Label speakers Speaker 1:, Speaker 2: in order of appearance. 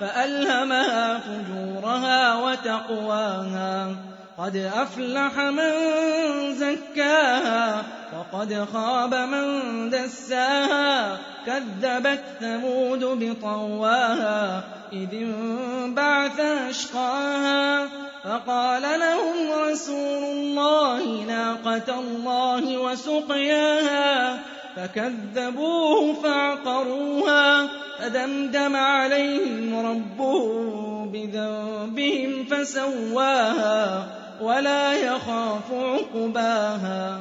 Speaker 1: فألهمها فجورها وتقواها. قد أفلح من زكاها وقد خاب من دساها. كذبت ثمود بطواها إذ انبعث أشقاها. فقال لهم رسول الله ناقة الله وسقياها. فكذبوه فعقروها. فدمدم عليهم ربهم بذنبهم فسواها ولا يخاف عقباها